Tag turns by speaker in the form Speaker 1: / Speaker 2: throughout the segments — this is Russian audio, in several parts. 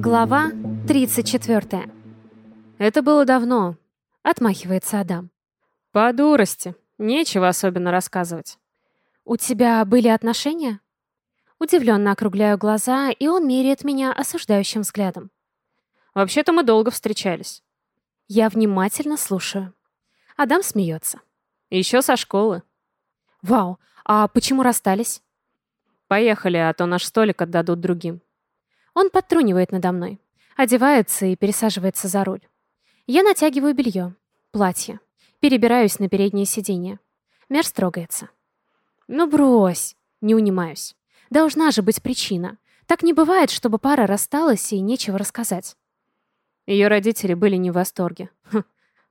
Speaker 1: Глава 34.
Speaker 2: Это было давно.
Speaker 1: Отмахивается Адам.
Speaker 2: По дурости. Нечего особенно рассказывать.
Speaker 1: У тебя были отношения? Удивленно округляю глаза, и он меряет меня осуждающим взглядом.
Speaker 2: Вообще-то мы долго встречались.
Speaker 1: Я внимательно слушаю. Адам смеется.
Speaker 2: Еще со школы.
Speaker 1: Вау, а почему расстались?
Speaker 2: Поехали, а то наш столик отдадут другим.
Speaker 1: Он подтрунивает надо мной, одевается и пересаживается за руль. Я натягиваю белье, платье, перебираюсь на переднее сиденье. Мерс трогается. «Ну брось!» Не унимаюсь. Должна же быть причина. Так не бывает, чтобы пара рассталась и нечего рассказать.
Speaker 2: Ее родители были не в восторге. Хм,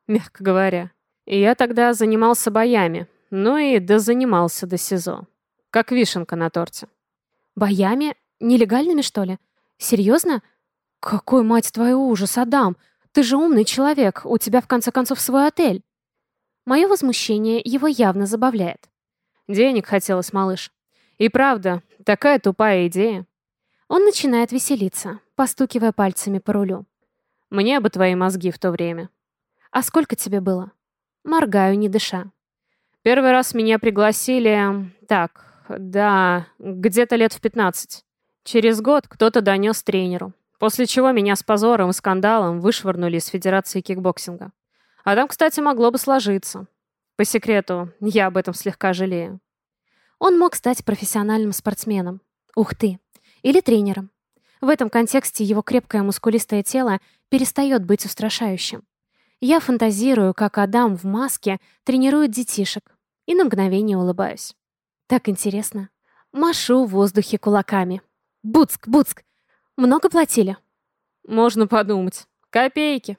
Speaker 2: мягко говоря. И я тогда занимался боями. Ну и дозанимался до СИЗО. Как вишенка на торте.
Speaker 1: Боями? Нелегальными, что ли? Серьезно? Какой, мать твою, ужас, Адам! Ты же умный человек, у тебя в конце концов свой отель. Мое возмущение его явно забавляет.
Speaker 2: Денег хотелось, малыш. И правда, такая тупая идея.
Speaker 1: Он начинает веселиться, постукивая пальцами по рулю.
Speaker 2: Мне бы твои мозги в то время.
Speaker 1: А сколько тебе было? Моргаю, не дыша.
Speaker 2: Первый раз меня пригласили... Так, да, где-то лет в пятнадцать. Через год кто-то донес тренеру, после чего меня с позором и скандалом вышвырнули из Федерации кикбоксинга. А там, кстати, могло бы сложиться. По секрету, я об этом слегка жалею.
Speaker 1: Он мог стать профессиональным спортсменом. Ух ты. Или тренером. В этом контексте его крепкое мускулистое тело перестает быть устрашающим. Я фантазирую, как Адам в маске тренирует детишек, и на мгновение улыбаюсь. Так интересно. Машу в воздухе кулаками. Буцк, буцк. Много платили?
Speaker 2: Можно подумать. Копейки.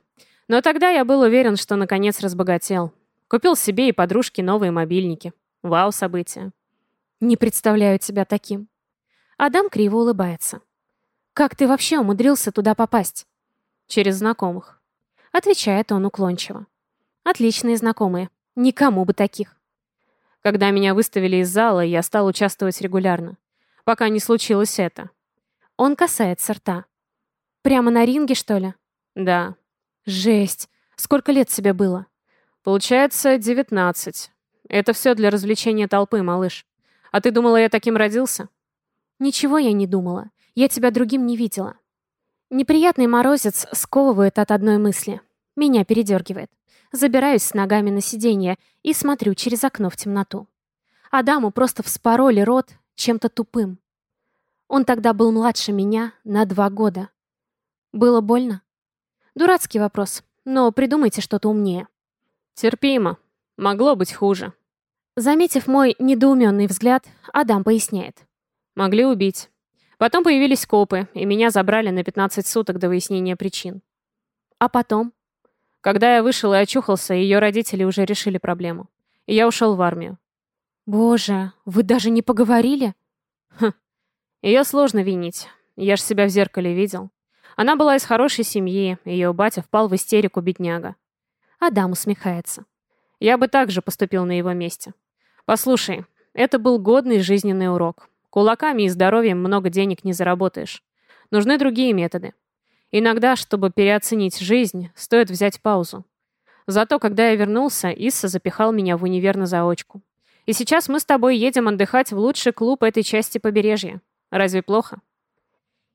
Speaker 2: Но тогда я был уверен, что наконец разбогател. Купил себе и подружке новые мобильники. Вау, событие.
Speaker 1: Не представляю тебя таким. Адам криво улыбается. Как ты вообще умудрился туда попасть?
Speaker 2: Через знакомых.
Speaker 1: Отвечает он уклончиво. Отличные знакомые. Никому бы таких.
Speaker 2: Когда меня выставили из зала, я стал участвовать регулярно. Пока не случилось это.
Speaker 1: Он касается рта. Прямо на ринге, что ли?
Speaker 2: Да.
Speaker 1: Жесть. Сколько лет тебе было?
Speaker 2: Получается, девятнадцать. Это все для развлечения толпы, малыш. А ты думала, я таким родился?
Speaker 1: Ничего я не думала. Я тебя другим не видела. Неприятный морозец сковывает от одной мысли. Меня передергивает. Забираюсь с ногами на сиденье и смотрю через окно в темноту. Адаму просто вспороли рот чем-то тупым. Он тогда был младше меня на два года. Было больно? Дурацкий вопрос, но придумайте что-то умнее.
Speaker 2: Терпимо. Могло быть хуже.
Speaker 1: Заметив мой недоуменный взгляд, Адам поясняет.
Speaker 2: Могли убить. Потом появились копы, и меня забрали на 15 суток до выяснения причин.
Speaker 1: А потом?
Speaker 2: Когда я вышел и очухался, ее родители уже решили проблему. И я ушел в армию.
Speaker 1: Боже, вы даже не поговорили?
Speaker 2: Хм, ее сложно винить. Я ж себя в зеркале видел. Она была из хорошей семьи, ее батя впал в истерику бедняга.
Speaker 1: Адам усмехается.
Speaker 2: Я бы так же поступил на его месте. Послушай, это был годный жизненный урок. Кулаками и здоровьем много денег не заработаешь. Нужны другие методы. Иногда, чтобы переоценить жизнь, стоит взять паузу. Зато, когда я вернулся, Исса запихал меня в универ на заочку. И сейчас мы с тобой едем отдыхать в лучший клуб этой части побережья. Разве плохо?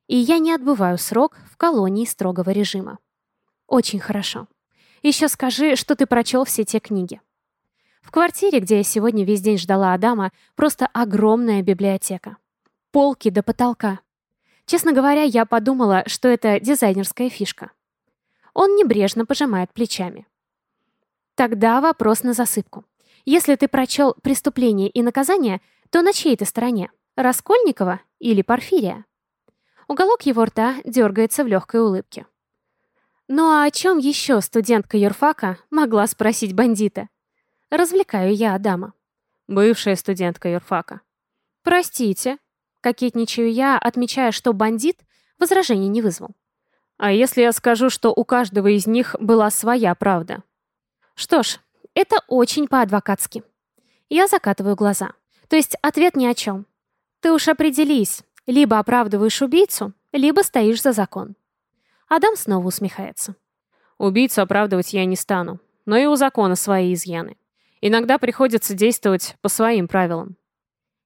Speaker 1: И я не отбываю срок в колонии строгого режима. Очень хорошо. Еще скажи, что ты прочел все те книги. В квартире, где я сегодня весь день ждала Адама, просто огромная библиотека. Полки до потолка. Честно говоря, я подумала, что это дизайнерская фишка. Он небрежно пожимает плечами. Тогда вопрос на засыпку. Если ты прочел «Преступление и наказание», то на чьей ты стороне? Раскольникова или Порфирия? Уголок его рта дергается в легкой улыбке. Ну а о чем еще студентка юрфака могла спросить бандита? Развлекаю я Адама.
Speaker 2: Бывшая студентка юрфака.
Speaker 1: Простите. Кокетничаю я, отмечая, что бандит возражений не вызвал.
Speaker 2: А если я скажу, что у каждого из них была своя правда?
Speaker 1: Что ж, это очень по-адвокатски. Я закатываю глаза. То есть ответ ни о чем. Ты уж определись, либо оправдываешь убийцу, либо стоишь за закон. Адам снова усмехается.
Speaker 2: Убийцу оправдывать я не стану, но и у закона свои изъяны. Иногда приходится действовать по своим правилам.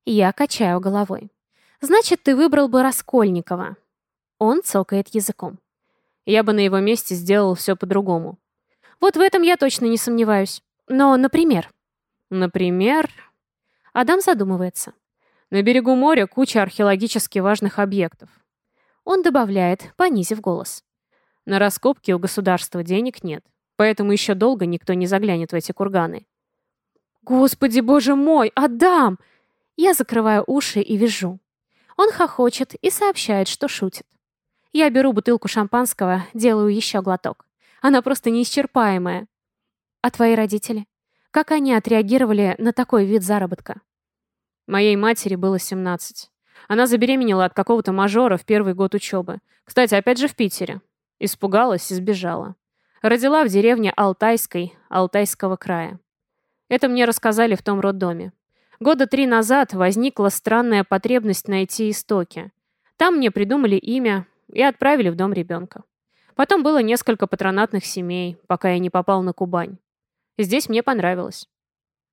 Speaker 1: Я качаю головой. Значит, ты выбрал бы Раскольникова. Он цокает языком.
Speaker 2: Я бы на его месте сделал все по-другому.
Speaker 1: Вот в этом я точно не сомневаюсь. Но, например...
Speaker 2: Например...
Speaker 1: Адам задумывается.
Speaker 2: На берегу моря куча археологически важных объектов.
Speaker 1: Он добавляет, понизив голос.
Speaker 2: На раскопки у государства денег нет, поэтому еще долго никто не заглянет в эти курганы.
Speaker 1: Господи, боже мой, Адам! Я закрываю уши и вижу. Он хохочет и сообщает, что шутит. Я беру бутылку шампанского, делаю еще глоток. Она просто неисчерпаемая. А твои родители? Как они отреагировали на такой вид заработка?
Speaker 2: Моей матери было 17. Она забеременела от какого-то мажора в первый год учебы. Кстати, опять же в Питере. Испугалась и сбежала. Родила в деревне Алтайской, Алтайского края. Это мне рассказали в том роддоме. Года три назад возникла странная потребность найти истоки. Там мне придумали имя и отправили в дом ребенка. Потом было несколько патронатных семей, пока я не попал на Кубань. Здесь мне понравилось.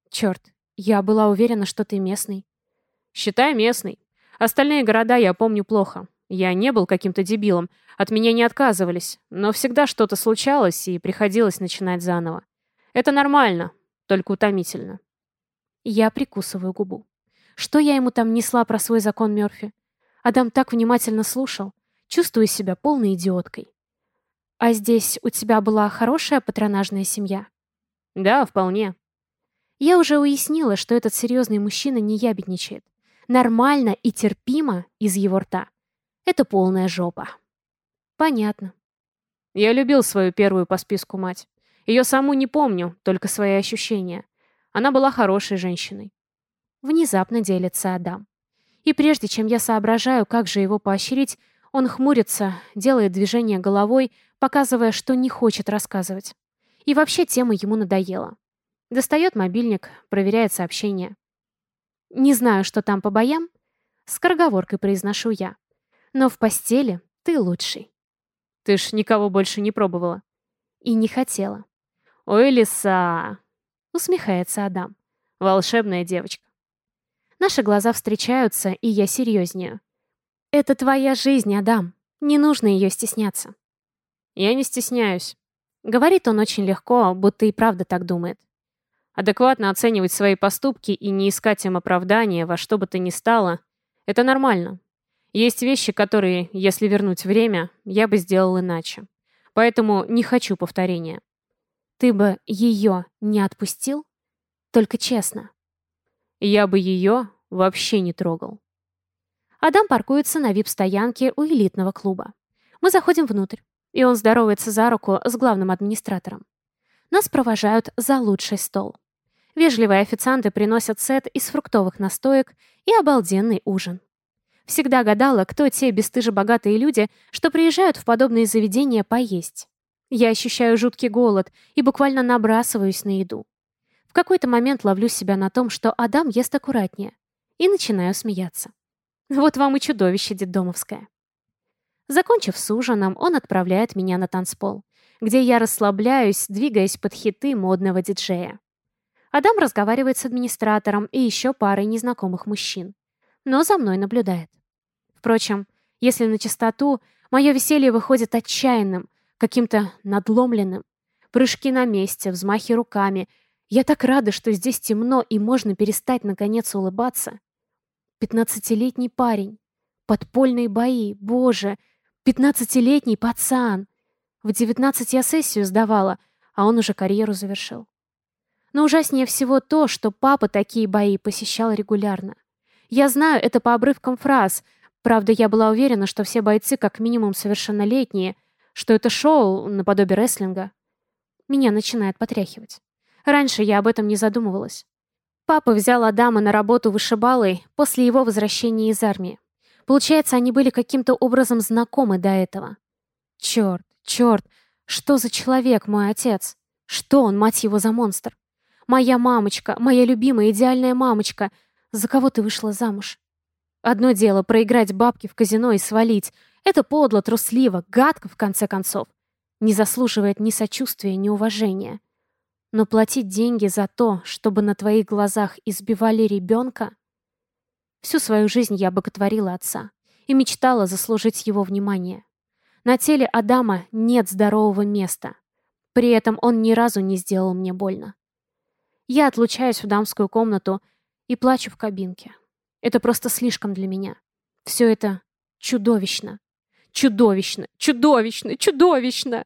Speaker 1: Черт, я была уверена, что ты местный.
Speaker 2: Считай местный. Остальные города я помню плохо. Я не был каким-то дебилом, от меня не отказывались, но всегда что-то случалось, и приходилось начинать заново. Это нормально, только утомительно.
Speaker 1: Я прикусываю губу. Что я ему там несла про свой закон Мёрфи? Адам так внимательно слушал. Чувствую себя полной идиоткой. А здесь у тебя была хорошая патронажная семья?
Speaker 2: Да, вполне.
Speaker 1: Я уже уяснила, что этот серьезный мужчина не ябедничает. Нормально и терпимо из его рта. Это полная жопа. Понятно.
Speaker 2: Я любил свою первую по списку мать. Ее саму не помню, только свои ощущения. Она была хорошей женщиной.
Speaker 1: Внезапно делится Адам. И прежде чем я соображаю, как же его поощрить, он хмурится, делает движение головой, показывая, что не хочет рассказывать. И вообще тема ему надоела. Достает мобильник, проверяет сообщение. «Не знаю, что там по боям», — скороговоркой произношу я. «Но в постели ты лучший».
Speaker 2: «Ты ж никого больше не пробовала».
Speaker 1: «И не хотела».
Speaker 2: «Ой, лиса!»
Speaker 1: Усмехается Адам.
Speaker 2: Волшебная девочка.
Speaker 1: Наши глаза встречаются, и я серьезнее. Это твоя жизнь, Адам. Не нужно ее стесняться.
Speaker 2: Я не стесняюсь.
Speaker 1: Говорит он очень легко, будто и правда так думает.
Speaker 2: Адекватно оценивать свои поступки и не искать им оправдания во что бы то ни стало — это нормально. Есть вещи, которые, если вернуть время, я бы сделал иначе. Поэтому не хочу повторения.
Speaker 1: Ты бы ее не отпустил? Только честно.
Speaker 2: Я бы ее вообще не трогал.
Speaker 1: Адам паркуется на вип-стоянке у элитного клуба. Мы заходим внутрь, и он здоровается за руку с главным администратором. Нас провожают за лучший стол. Вежливые официанты приносят сет из фруктовых настоек и обалденный ужин. Всегда гадала, кто те бесстыже богатые люди, что приезжают в подобные заведения поесть. Я ощущаю жуткий голод и буквально набрасываюсь на еду. В какой-то момент ловлю себя на том, что Адам ест аккуратнее, и начинаю смеяться. Вот вам и чудовище детдомовское. Закончив с ужином, он отправляет меня на танцпол, где я расслабляюсь, двигаясь под хиты модного диджея. Адам разговаривает с администратором и еще парой незнакомых мужчин, но за мной наблюдает. Впрочем, если на чистоту, мое веселье выходит отчаянным, каким-то надломленным. Прыжки на месте, взмахи руками. Я так рада, что здесь темно и можно перестать наконец улыбаться. Пятнадцатилетний парень. Подпольные бои. Боже, пятнадцатилетний пацан. В девятнадцать я сессию сдавала, а он уже карьеру завершил. Но ужаснее всего то, что папа такие бои посещал регулярно. Я знаю это по обрывкам фраз. Правда, я была уверена, что все бойцы как минимум совершеннолетние, что это шоу наподобие рестлинга. Меня начинает потряхивать. Раньше я об этом не задумывалась. Папа взял Адама на работу вышибалой после его возвращения из армии. Получается, они были каким-то образом знакомы до этого. Черт, черт, что за человек мой отец? Что он, мать его, за монстр? Моя мамочка, моя любимая идеальная мамочка. За кого ты вышла замуж? Одно дело проиграть бабки в казино и свалить. Это подло, трусливо, гадко, в конце концов. Не заслуживает ни сочувствия, ни уважения. Но платить деньги за то, чтобы на твоих глазах избивали ребенка... Всю свою жизнь я боготворила отца и мечтала заслужить его внимание. На теле Адама нет здорового места. При этом он ни разу не сделал мне больно. Я отлучаюсь в дамскую комнату и плачу в кабинке. Это просто слишком для меня. Все это чудовищно. Чудовищно, чудовищно, чудовищно!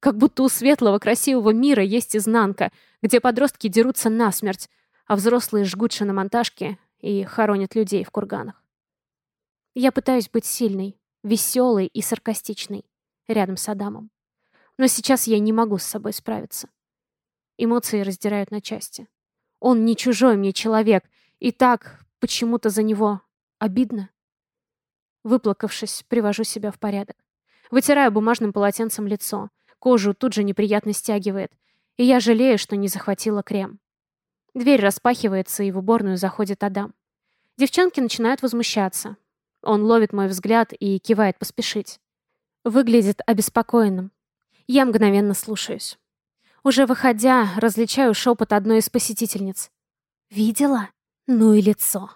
Speaker 1: Как будто у светлого, красивого мира есть изнанка, где подростки дерутся насмерть, а взрослые жгут шиномонтажки и хоронят людей в курганах. Я пытаюсь быть сильной, веселой и саркастичной рядом с Адамом. Но сейчас я не могу с собой справиться. Эмоции раздирают на части. Он не чужой мне человек, и так почему-то за него обидно. Выплакавшись, привожу себя в порядок. Вытираю бумажным полотенцем лицо. Кожу тут же неприятно стягивает. И я жалею, что не захватила крем. Дверь распахивается, и в уборную заходит Адам. Девчонки начинают возмущаться. Он ловит мой взгляд и кивает поспешить. Выглядит обеспокоенным. Я мгновенно слушаюсь. Уже выходя, различаю шепот одной из посетительниц. «Видела? Ну и лицо!»